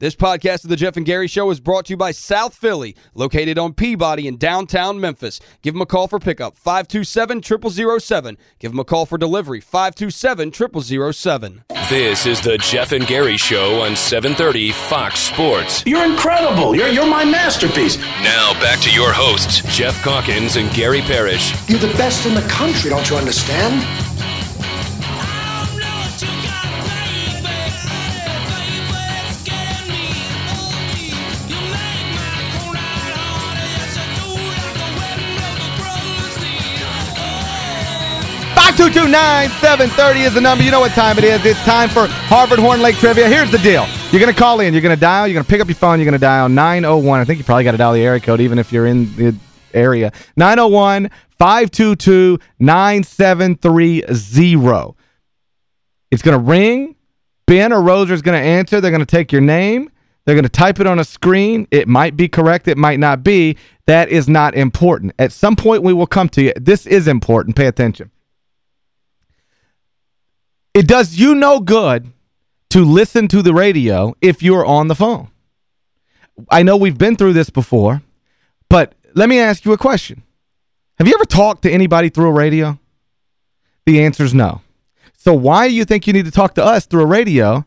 This podcast of the Geoff and Gary Show is brought to you by South Philly, located on Peabody in downtown Memphis. Give them a call for pickup, 527-0007. Give them a call for delivery, 527-0007. This is the Geoff and Gary Show on 730 Fox Sports. You're incredible. You're, you're my masterpiece. Now back to your hosts, Geoff Calkins and Gary Parrish. You're the best in the country, don't you understand? Five two two nine seven thirty is the number. You know what time it is. It's time for Harvard Horn Lake Trivia. Here's the deal. You're going to call in. You're going to dial. You're going to pick up your phone. You're going to dial 901. I think you probably got to dial the area code even if you're in the area. 901-522-9730. It's going to ring. Ben or Roser is going to answer. They're going to take your name. They're going to type it on a screen. It might be correct. It might not be. That is not important. At some point, we will come to you. This is important. Pay attention. It does you no good to listen to the radio if you're on the phone. I know we've been through this before, but let me ask you a question. Have you ever talked to anybody through a radio? The answer is no. So why do you think you need to talk to us through a radio?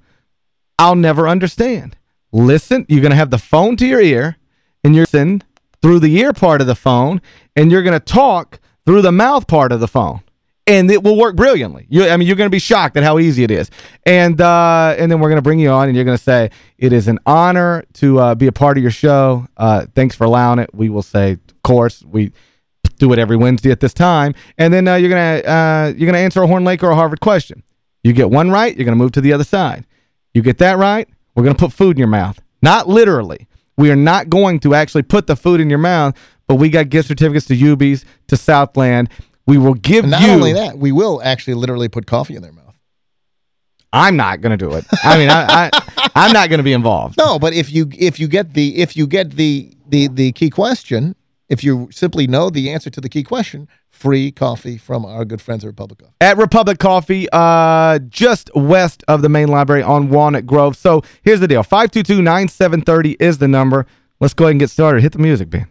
I'll never understand. Listen, you're going to have the phone to your ear, and you're listening through the ear part of the phone, and you're going to talk through the mouth part of the phone and it will work brilliantly. You, I mean, you're going to be shocked at how easy it is. And uh, and then we're going to bring you on, and you're going to say, it is an honor to uh, be a part of your show. Uh, thanks for allowing it. We will say, of course, we do it every Wednesday at this time. And then uh, you're going to uh, you're going to answer a Horn Lake or a Harvard question. You get one right, you're going to move to the other side. You get that right, we're going to put food in your mouth. Not literally. We are not going to actually put the food in your mouth, but we got gift certificates to Ubies, to Southland, we will give and not you... only that, we will actually literally put coffee in their mouth. I'm not going to do it. I mean, I, I I'm not going to be involved. No, but if you if you get the if you get the the the key question, if you simply know the answer to the key question, free coffee from our good friends at Republic Coffee. At Republic Coffee, uh, just west of the main library on Walnut Grove. So here's the deal. 522-9730 is the number. Let's go ahead and get started. Hit the music, Ben.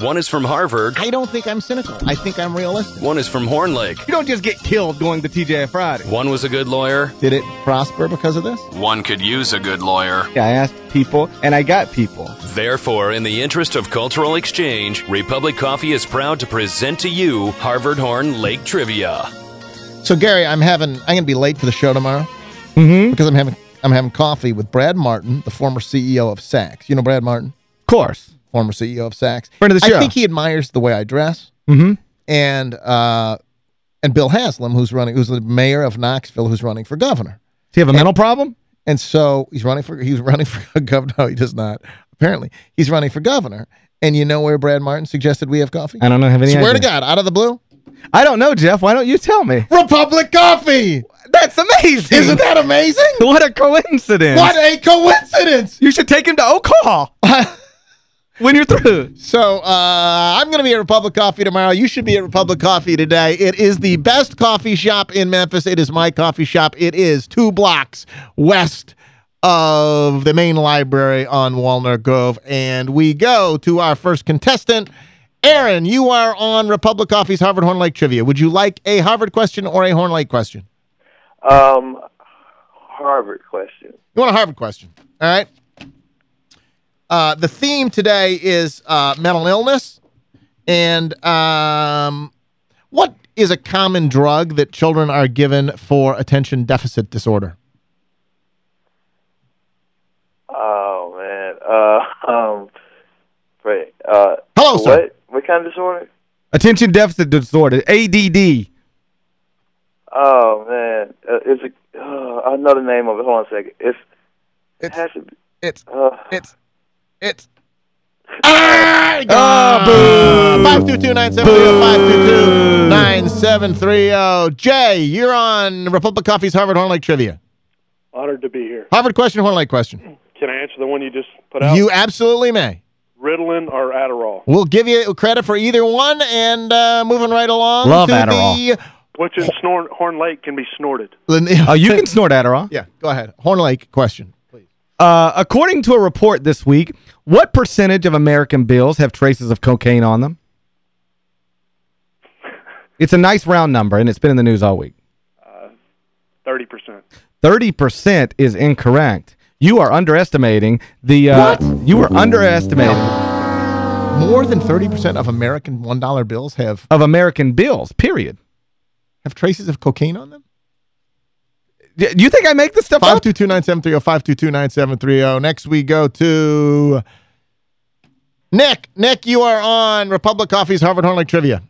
One is from Harvard. I don't think I'm cynical. I think I'm realistic. One is from Horn Lake. You don't just get killed going to TJ Friday. One was a good lawyer. Did it prosper because of this? One could use a good lawyer. I asked people, and I got people. Therefore, in the interest of cultural exchange, Republic Coffee is proud to present to you Harvard Horn Lake Trivia. So, Gary, I'm having I'm going to be late for the show tomorrow mm -hmm. because I'm having I'm having coffee with Brad Martin, the former CEO of Saks. You know Brad Martin? Of course former CEO of Saks. Friend of the show. I think he admires the way I dress. Mm-hmm. And uh, and Bill Haslam, who's running, who's the mayor of Knoxville, who's running for governor. Does he have a and, mental problem? And so he's running for he's running for governor. No, he does not. Apparently, he's running for governor. And you know where Brad Martin suggested we have coffee? I don't know. Have any Swear idea. to God, out of the blue. I don't know, Geoff. Why don't you tell me? Republic Coffee. That's amazing. Isn't that amazing? What a coincidence. What a coincidence. You should take him to Hall. when you're through. So uh, I'm going to be at Republic Coffee tomorrow. You should be at Republic Coffee today. It is the best coffee shop in Memphis. It is my coffee shop. It is two blocks west of the main library on Walnut Grove. And we go to our first contestant. Aaron, you are on Republic Coffee's Harvard Horn Lake Trivia. Would you like a Harvard question or a Horn Lake question? Um, Harvard question. You want a Harvard question? All right. Uh, the theme today is uh, mental illness. And um, what is a common drug that children are given for attention deficit disorder? Oh, man. Uh, um, wait, uh, Hello, sir. What, what kind of disorder? Attention deficit disorder, ADD. Oh, man. Uh, it's a, uh, I know the name of it. Hold on a second. It's, it has to be, It's, uh, it's, it's. Ah, Oh, boo. 522-9730, Jay, you're on Republic Coffee's Harvard Horn Lake Trivia. Honored to be here. Harvard question, Horn Lake question. Can I answer the one you just put out? You absolutely may. Ritalin or Adderall? We'll give you credit for either one, and uh, moving right along Love to Adderall. Which in Snor Horn Lake can be snorted. Oh, you can snort Adderall. Yeah, go ahead. Horn Lake question, please. Uh, according to a report this week, what percentage of American bills have traces of cocaine on them? It's a nice round number, and it's been in the news all week. Thirty percent. 30% is incorrect. You are underestimating the... Uh, You are underestimating More than 30% of American $1 bills have of American bills, period. have traces of cocaine on them? Y- You think I make this stuff up? 522-9730, 522-9730. oh. Next we go to Nick. Nick, you are on Republic Coffee's Harvard Horn Lake Trivia.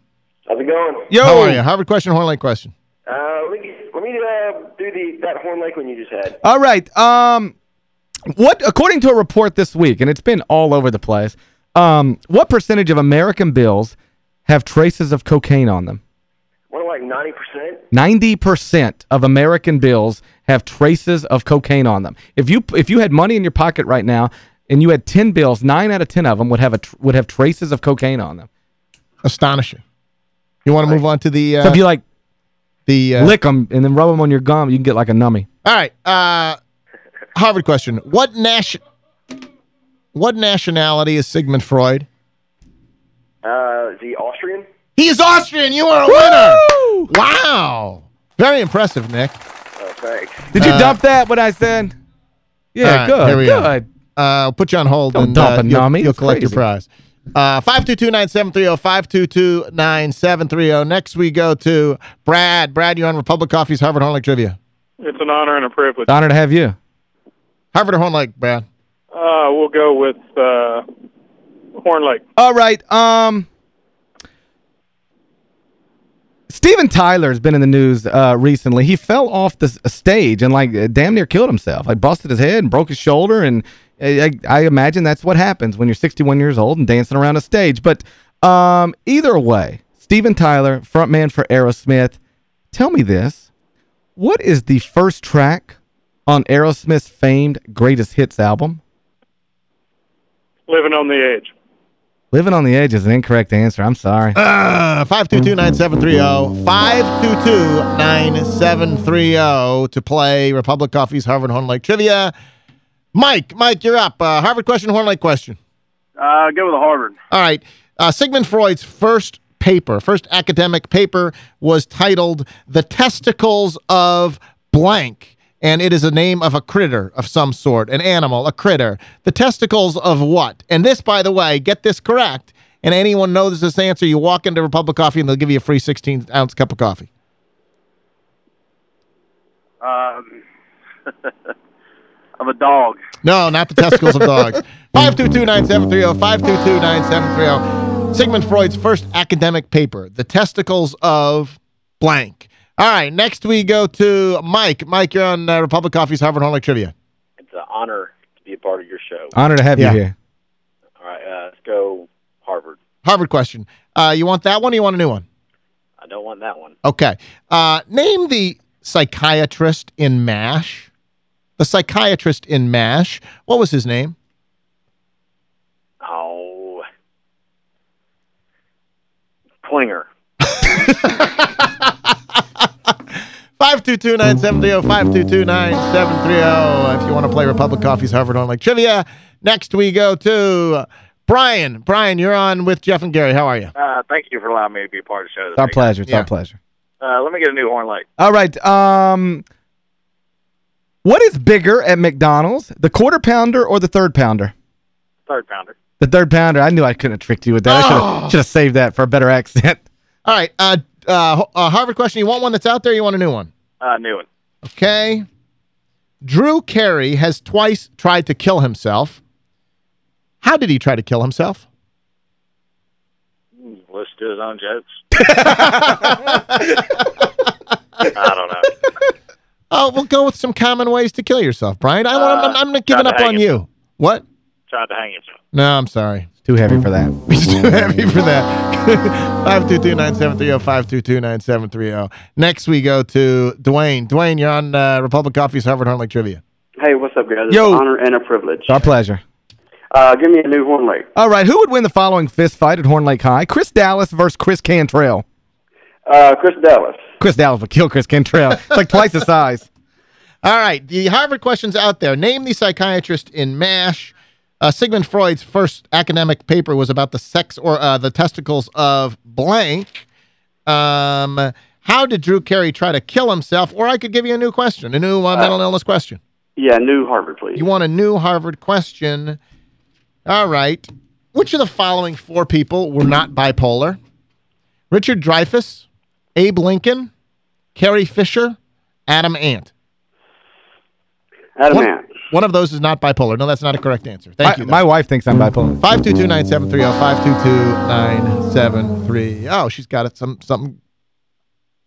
How's it going? Yo. How are you? Harvard question, Horn Lake question. Uh, let me, let me uh, do the that Horn Lake one you just had. All right. Um, what according to a report this week, and it's been all over the place, um, what percentage of American bills have traces of cocaine on them? What, like 90%? 90% of American bills have traces of cocaine on them. If you if you had money in your pocket right now and you had 10 bills, 9 out of 10 of them would have a tr would have traces of cocaine on them. Astonishing. You want to move on to the uh, so if you like the uh, lick them and then rub them on your gum, you can get like a nummy. All right. Uh, Harvard question. What nation What nationality is Sigmund Freud? Uh, is he Austrian? He is Austrian. You are a winner. Wow. Very impressive, Nick. Oh, thanks. Did you Uh, dump that what I said? Yeah, All right, good. here we go. good. Uh, I'll put you on hold Don't and dump uh, a you'll, nummy. you'll It's collect your crazy. prize. Uh, 522-9730, 522-9730. Next we go to Brad. Brad, you're on Republic Coffee's Harvard Horn Lake Trivia. It's an honor and a privilege. Honor to have you. Harvard or Horn Lake, Brad? Uh, we'll go with uh, Horn Lake. All right. Um, Steven Tyler's been in the news uh, recently. He fell off the stage and like damn near killed himself. Like busted his head and broke his shoulder. And I, I, I imagine that's what happens when you're 61 years old and dancing around a stage. But um, either way, Steven Tyler, frontman for Aerosmith, tell me this. What is the first track on Aerosmith's famed Greatest Hits album? Living on the Edge. Living on the Edge is an incorrect answer. I'm sorry. Uh, 522-9730, 522-9730 to play Republic Coffee's Harvard Horn Lake Trivia. Mike, Mike, you're up. Uh, Harvard question, Horn Lake question. Uh, go with the Harvard. All right. Uh, Sigmund Freud's first paper, first academic paper was titled The Testicles of Blank. And it is a name of a critter of some sort, an animal, a critter. The testicles of what? And this, by the way, get this correct, and anyone knows this answer, you walk into Republic Coffee and they'll give you a free 16-ounce cup of coffee. Um, of a dog. No, not the testicles of dogs. 522-9730, 522-9730. Sigmund Freud's first academic paper, The Testicles of Blank. All right, next we go to Mike. Mike, you're on uh, Republic Coffee's Harvard Horn Lake Trivia. It's an honor to be a part of your show. Honor to have Yeah. you here. All right, uh, let's go Harvard. Harvard question. Uh, you want that one or you want a new one? I don't want that one. Okay. Uh, name the psychiatrist in MASH. The psychiatrist in MASH. What was his name? Oh. Klinger. 522-9730, 522-9730 if you want to play Republic Coffee's Harvard on like Trivia. Next we go to Brian. Brian, you're on with Geoff and Gary. How are you? Uh, thank you for allowing me to be a part of the show. It's our today. pleasure. It's Yeah. our pleasure. Uh, let me get a new Horn Lake. All right. Um, what is bigger at McDonald's, the quarter pounder or the third pounder? Third pounder. The third pounder. I knew I couldn't have tricked you with that. I should Oh. have should have saved that for a better accent. All right. Uh, uh, uh, Harvard question. You want one that's out there or you want a new one? Uh, new one. Okay. Drew Carey has twice tried to kill himself. How did he try to kill himself? Hmm, Let's do his own jokes. I don't know. Oh, we'll go with some common ways to kill yourself, Brian. I want, I'm, I'm not giving up on hang you. What? Tried to hang himself. No, I'm sorry. Too heavy for that. He's too heavy for that. 522-9730, 522-9730. Next we go to Dwayne. Dwayne, you're on uh, Republic Coffee's Harvard Horn Lake Trivia. Hey, what's up, guys? It's Yo. an honor and a privilege. Our pleasure. Uh, give me a new Horn Lake. All right. Who would win the following fist fight at Horn Lake High? Chris Dallas versus Chris Cantrell. Uh, Chris Dallas. Chris Dallas would kill Chris Cantrell. It's like twice the size. All right, the Harvard question's out there. Name the psychiatrist in MASH. Uh, Sigmund Freud's first academic paper was about the sex or uh, the testicles of blank. Um, how did Drew Carey try to kill himself? Or I could give you a new question, a new uh, mental illness question. Yeah, new Harvard, please. You want a new Harvard question. All right. Which of the following four people were not bipolar? Richard Dreyfuss, Abe Lincoln, Carrie Fisher, Adam Ant. Adam one, Ant. One of those is not bipolar. No, that's not a correct answer. Thank my, you. though. My wife thinks I'm bipolar. 522-9730, 522-9730. Oh, she's got it. Some something.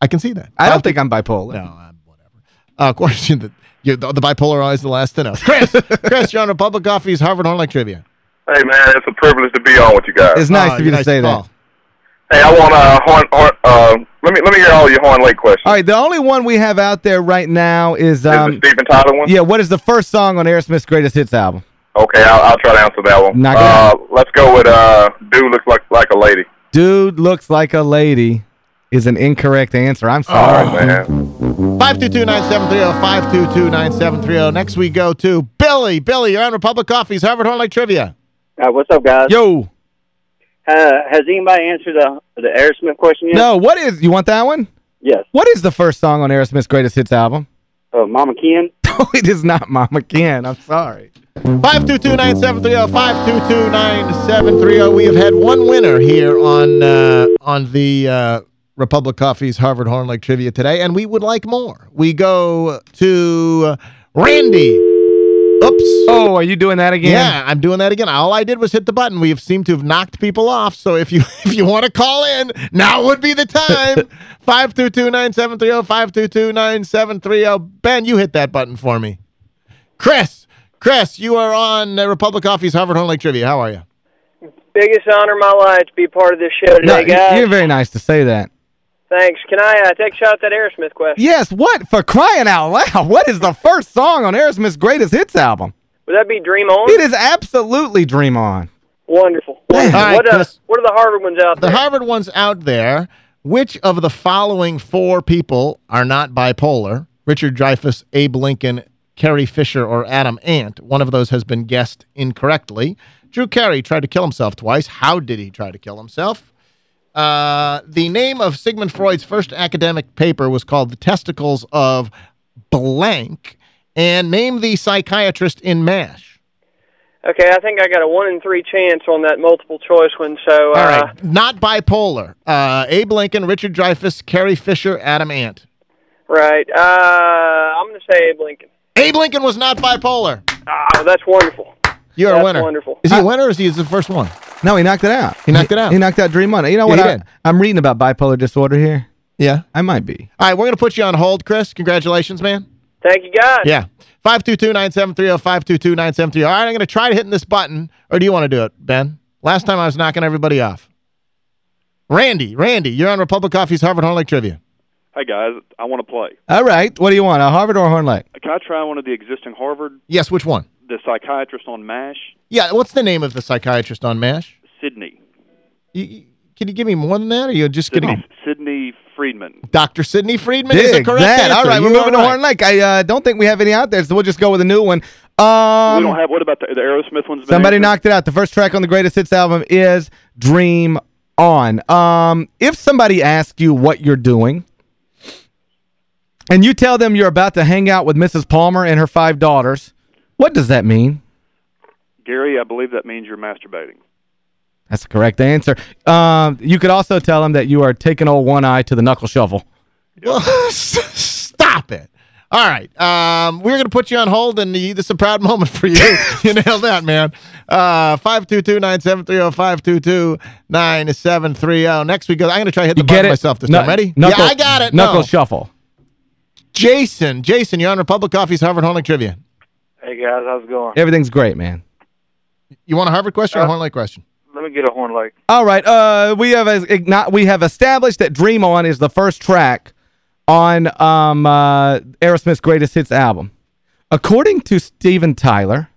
I can see that. I don't think I'm bipolar. No, I'm whatever. Uh, question that you the, the bipolar always the last to know. Chris, Chris, you're on Republic Coffee's Harvard Horn Lake Trivia. Hey man, it's a privilege to be on with you guys. It's nice Oh, of you to say call. that. Hey, I want uh, Horn, Horn, uh, let me let me hear all your Horn Lake questions. All right, the only one we have out there right now is um is the Steven Tyler one? yeah, what is the first song on Aerosmith's greatest hits album? Okay, I'll, I'll try to answer that one. Knock it uh, let's go with uh, dude looks like like a lady. Dude looks like a lady is an incorrect answer. I'm sorry. Oh man, 522-9730, 522-9730. Next we go to Billy. Billy, you're on Republic Coffee's Harvard Horn Lake Trivia. Uh, what's up, guys? Yo. Uh, has anybody answered the the Aerosmith question yet? No, what is you want that one? Yes. What is the first song on Aerosmith's greatest hits album? Uh, Mama Kin. No, it is not Mama Kin. I'm sorry. 522-9730, 522-9730. We have had one winner here on uh, on the uh, Republic Coffee's Harvard Horn Lake Trivia today, and we would like more. We go to Randy. Oops. Oh, are you doing that again? Yeah, I'm doing that again. All I did was hit the button. We have seemed to have knocked people off. So if you if you want to call in, now would be the time. 522-9730, 522-9730. Ben, you hit that button for me. Chris, Chris, you are on uh, Republic Coffee's Harvard Horn Lake Trivia. How are you? Biggest honor of my life to be part of this show No, today, guys. you're very nice to say that. Thanks. Can I uh, take a shot at that Aerosmith question? Yes, what? For crying out loud. What is the first song on Aerosmith's greatest hits album? Would that be Dream On? It is absolutely Dream On. Wonderful. All right, what, uh, what are the Harvard ones out there? The? Harvard one's out there. Which of the following four people are not bipolar? Richard Dreyfuss, Abe Lincoln, Carrie Fisher, or Adam Ant. One of those has been guessed incorrectly. Drew Carey tried to kill himself twice. How did he try to kill himself? Uh, the name of Sigmund Freud's first academic paper was called The Testicles of Blank. And name the psychiatrist in MASH. Okay, I think I got a one in three chance on that multiple choice one. So, uh, All right, not bipolar. Uh, Abe Lincoln, Richard Dreyfuss, Carrie Fisher, Adam Ant. right. Uh, I'm going to say Abe Lincoln. Abe Lincoln was not bipolar. Oh, that's wonderful. You're That's a winner. wonderful. Is he a winner or is he the first one? No, he knocked it out. He knocked it out. He knocked out Dream On. You know Yeah, what? he I, did. I'm reading about bipolar disorder here. Yeah. I might be. All right, we're going to put you on hold, Chris. Congratulations, man. Thank you, guys. Yeah. 522-9730, 522-9730. All right, I'm going to try hitting this button. Or do you want to do it, Ben? Last time I was knocking everybody off. Randy, Randy, you're on Republic Coffee's Harvard Horn Lake Trivia. Hey guys, I want to play. All right. What do you want, a Harvard or Horn Lake? Can I try one of the existing Harvard? Yes, which one? The psychiatrist on MASH, Yeah, what's the name of the psychiatrist on MASH? Sidney. You, you- can you give me more than that, or you're just Sidney, getting Sidney Freedman. Dr. Sidney Freedman is the correct that. answer. All right, we're moving are to right. Horn Lake. I uh, don't think we have any out there, so we'll just go with a new one. Um, we don't have. What about the, the Aerosmith ones? Somebody answered? knocked it out. The first track on the greatest hits album is Dream On. Um, if somebody asks you what you're doing, and you tell them you're about to hang out with Mrs. Palmer and her five daughters, what does that mean? Gary, I believe that means you're masturbating. That's the correct answer. Um, you could also tell them that you are taking old one eye to the knuckle shuffle. Well, stop it. All right. Um, we're going to put you on hold, and you- this is a proud moment for you. you nailed that, man. Uh, 522-9730, 522-9730. Next we go. I'm going to try to hit the You button get it? myself this Knu- time. Ready? knuckle- yeah, I got it. Knuckle No. shuffle. Jason. Jason, you're on Republic Coffee's Harvard Horn Lake Trivia. Hey guys, how's it going? Everything's great, man. You want a Harvard question or a Uh, Horn Lake question? Let me get a Horn Lake. All right. Uh, we have a, igno- we have established that Dream On is the first track on um uh, Aerosmith's greatest hits album. According to Steven Tyler,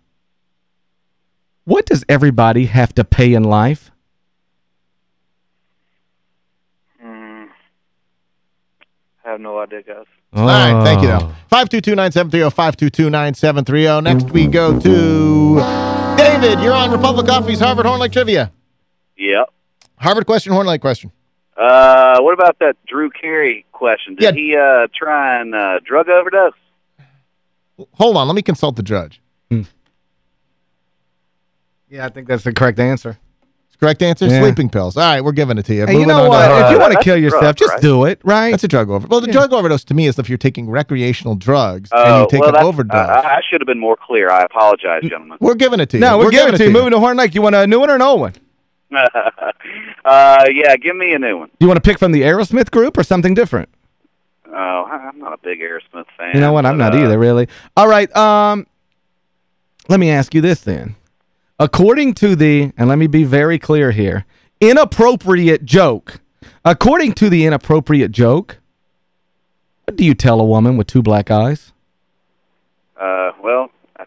what does everybody have to pay in life? Hmm. I have no idea, guys. All right, thank you, though. 522-9730, 522-9730. Next we go to David. You're on Republic Coffee's Harvard Horn Lake Trivia. Yep. Harvard question, Horn Lake question. Uh, what about that Drew Carey question? Did he uh try and uh, drug overdose? Hold on, let me consult the judge. Yeah, I think that's the correct answer. Correct answer? Yeah. Sleeping pills. All right, we're giving it to you. Hey, you know on to what? If you want to kill yourself, just do it, right? That's a drug overdose. Well, the drug overdose to me is if you're taking recreational drugs and Oh, you take well, an that's- overdose. I, I should have been more clear. I apologize, gentlemen. we're giving it to you. No, we're, giving it to you. you. Moving to Horn Lake. You want a new one or an old one? uh, yeah, give me a new one. Do You want to pick from the Aerosmith group or something different? Oh, I- I'm not a big Aerosmith fan. You know what? I'm but, not uh, either, really. All right. Um, let me ask you this then. According to the, and let me be very clear here, inappropriate joke. According to the inappropriate joke, what do you tell a woman with two black eyes? Uh, well,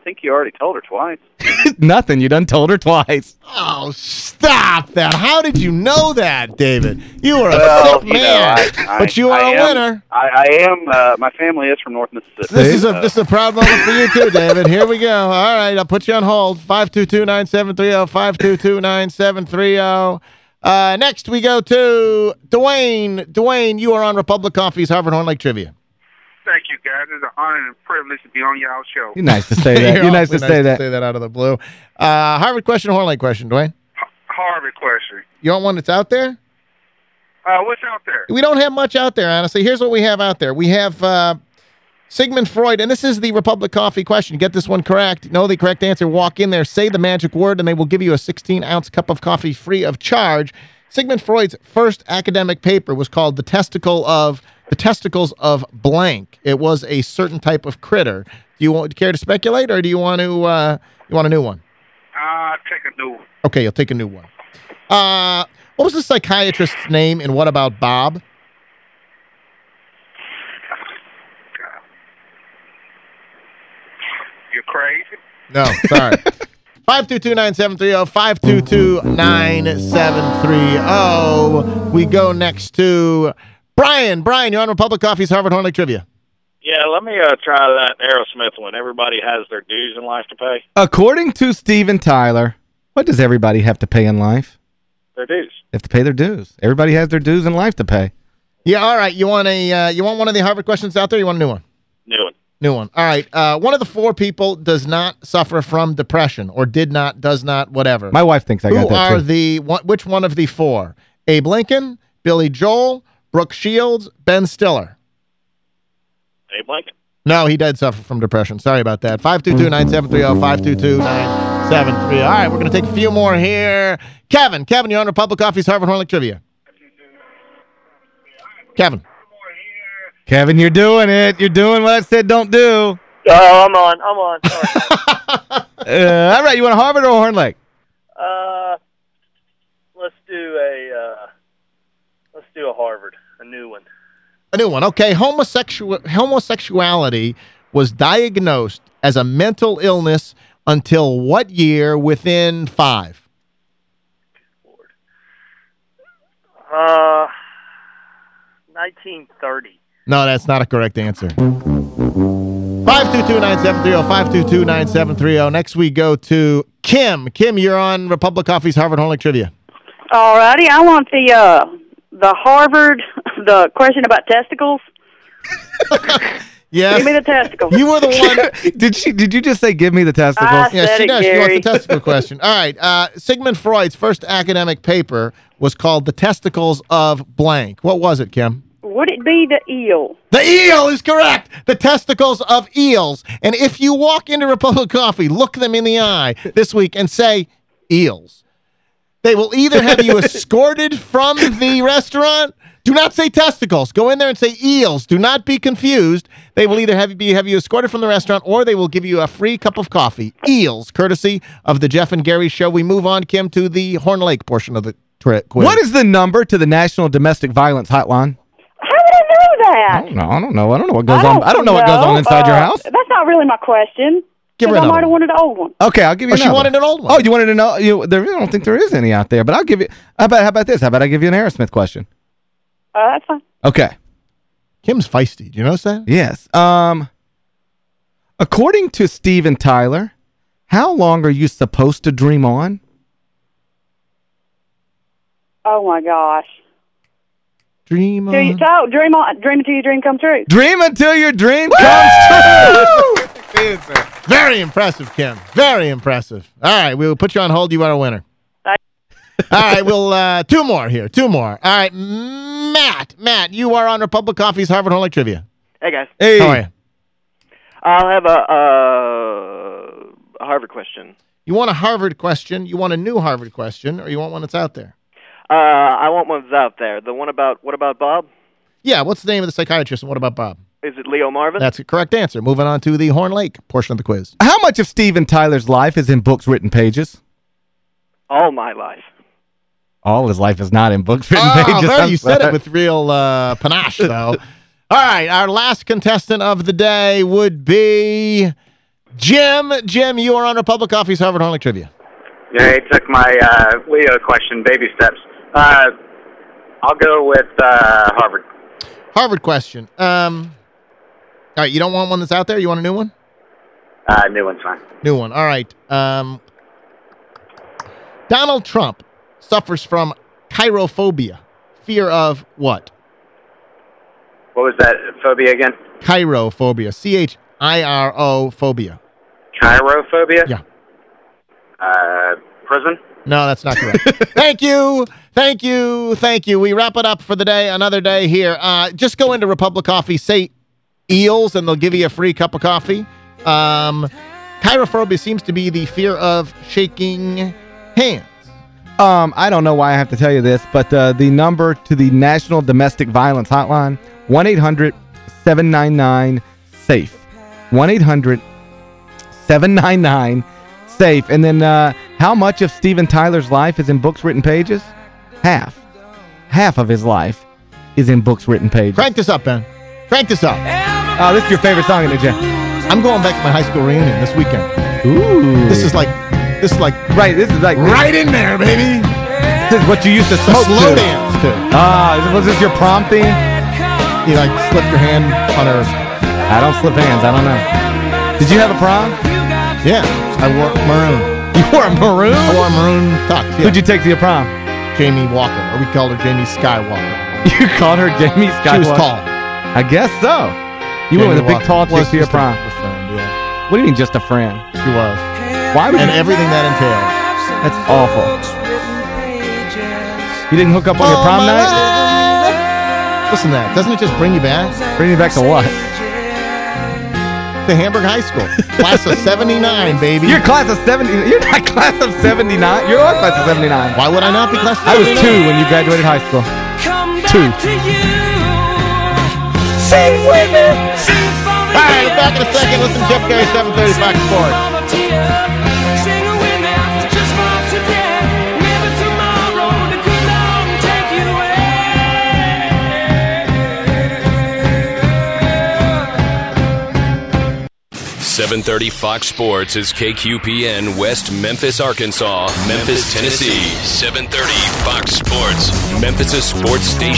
think you already told her twice. Nothing. You done told her twice. Oh, stop that. How did you know that, David? You are a well, sick you know, man. I- I- but you are I a am- winner. I, I am. Uh, my family is from North Mississippi. This is a this is a proud moment for you too, David. Here we go. All right, I'll put you on hold. 522-9730, 522-9730. Uh, next we go to Dwayne. Dwayne, you are on Republic Coffee's Harvard Horn Lake Trivia. Thank you, guys. It's an honor and a privilege to be on y'all show. You're nice to say that. You're, You're nice to awfully say that. say that out of the blue. Uh, Harvard question, Horn Lake question, Dwayne. Harvard question. You want one that's out there? Uh, what's out there? We don't have much out there, honestly. Here's what we have out there. We have uh, Sigmund Freud, and this is the Republic Coffee question. Get this one correct. Know the correct answer. Walk in there, say the magic word, and they will give you a 16-ounce cup of coffee free of charge. Sigmund Freud's first academic paper was called The Testicle of the Testicles of Blank. It was a certain type of critter. Do you want to care to speculate, or do you want to uh, you want a new one? Uh, take a new one. Okay, you'll take a new one. Uh, what was the psychiatrist's name and What About Bob? You're crazy. No, sorry. 522-9730, 522-9730. Oh, We go next to Brian. Brian, you're on Republic Coffee's Harvard Horn Lake Trivia. Yeah, let me uh, try that Aerosmith one. Everybody has their dues in life to pay. According to Steven Tyler, what does everybody have to pay in life? Their dues. They have to pay their dues. Everybody has their dues in life to pay. Yeah, all right. You want a uh, you want one of the Harvard questions out there? You want a new one? New one. New one. All right. Uh, one of the four people does not suffer from depression or did not, does not, whatever. My wife thinks I Who got that Who are too. the which one of the four? Abe Lincoln, Billy Joel, Brooke Shields, Ben Stiller. Abe Lincoln. No, he did suffer from depression. Sorry about that. 522-9730, 522-9730. All right, we're going to take a few more here. Kevin. Kevin, you're on Republic Coffee's Harvard Horn Lake Trivia. Kevin. Kevin, you're doing it. You're doing what I said don't do. Oh, I'm on. I'm on. Sorry. Uh, all right, you want a Harvard or Horn Lake? uh, let's do a uh, let's do a Harvard, a new one. A new one. Okay, homosexual homosexuality was diagnosed as a mental illness until what year within five? Uh, 1930. No, that's not a correct answer. 522-9730, 522-9730. Next we go to Kim. Kim, you're on Republic Coffee's Harvard Horn Lake Trivia. All righty. I want the uh, the Harvard the question about testicles. Yes. Give me the testicles. You were the one. did she? Did you just say give me the testicles? I yeah, she it, does. She wants the testicle question. All right. Uh, Sigmund Freud's first academic paper was called The Testicles of Blank. What was it, Kim? Would it be the eel? The eel is correct. The testicles of eels. And if you walk into Republic Coffee, look them in the eye this week and say, eels. They will either have you escorted from the restaurant. Do not say testicles. Go in there and say eels. Do not be confused. They will either have you, be, have you escorted from the restaurant or they will give you a free cup of coffee. Eels, courtesy of the Geoff and Gary Show. We move on, Kim, to the Horn Lake portion of the tri- quiz. What is the number to the National Domestic Violence Hotline? How would I know that? I don't know. I don't know. I don't know what goes on. I don't know what goes on inside your Uh, house. That's not really my question. Give her 'cause I might have wanted an old one. Okay, I'll give you Oh, she wanted an old one. Oh, you wanted to know? You, there, I don't think there is any out there, but I'll give you. How about, how about this? How about I give you an Aerosmith question? Uh, that's fine. Okay. Kim's feisty. Do you notice that? Yes. Um, according to Steven Tyler, how long are you supposed to dream on? Oh my gosh. Dream Do you so dream on dream until your dream come true. Dream until your dream comes true. Very impressive, Kim. Very impressive. All right, we will put you on hold. You are a winner. All right, we'll uh, two more here. Two more. All right, Matt. Matt, you are on Republic Coffee's Harvard Horn Lake Trivia. Hey guys. Hey. How are you? I'll have a, uh, a Harvard question. You want a Harvard question? You want a new Harvard question, or you want one that's out there? Uh, I want one that's out there. The one about what about Bob? Yeah. What's the name of the psychiatrist, and what about Bob? Is it Leo Marvin? That's the correct answer. Moving on to the Horn Lake portion of the quiz. How much of Steven Tyler's life is in books written pages? All my life. All his life is not in books written Oh, pages. there I'm you said it with real uh, panache, though. All right, our last contestant of the day would be Jim. Jim, you are on Republic Coffee's Harvard Horn Lake Trivia. Yeah, he took my uh, Leo question, baby steps. Uh, I'll go with uh, Harvard. Harvard question. Um, all right, you don't want one that's out there? You want a new one? Uh, new one's fine. New one. All right. Um, Donald Trump suffers from chirophobia. Fear of what? What was that phobia again? Chirophobia. C-H-I-R-O phobia. Chirophobia? Yeah. Uh, prison? No, that's not correct. thank you. Thank you. Thank you. We wrap it up for the day. Another day here. Uh, just go into Republic Coffee, say eels, and they'll give you a free cup of coffee. Um, chirophobia seems to be the fear of shaking hands. Um, I don't know why I have to tell you this, but uh, the number to the National Domestic Violence Hotline, 1-800-799-SAFE. 1-800-799-SAFE. And then uh, how much of Steven Tyler's life is in books written pages? Half. Half of his life is in books written pages. Crank this up, Ben. Crank this up. Oh, this is your favorite song, in the Jim? I'm going back to my high school reunion this weekend. Ooh. This is like, this is like, right, this is like... right in there, baby. This is what you used to smoke Slow to. dance to. Ah, was this your prom theme? You like slip your hand on her. I don't slip hands. I don't know. Did you have a prom? Yeah, I wore maroon. You wore a maroon? I wore a maroon tux. Yeah. Who'd you take to your prom? Jamie Walker, or we called her Jamie Skywalker. You called her Jamie Skywalker? She was tall. I guess so. You went with a big tall chick was to your just a- prom. a friend, yeah. What do you mean just a friend? She was. Why would And you? everything that entailed. That's awful. You didn't hook up on your prom night? life. Listen to that. Doesn't it just bring you back Bring you back to what? to Hamburg High School? Class of 79, baby. You're class of 70. You're not class of 79. You're not class of 79. Why would I not be class of I was two when you graduated high school. Two. Sing with me. All right, back in a second. Listen to Geoff Gary, 730 Fox Sports. Seven thirty Fox Sports is KQPN West Memphis, Arkansas, Memphis, Tennessee. Seven thirty Fox Sports, Memphis' sports station.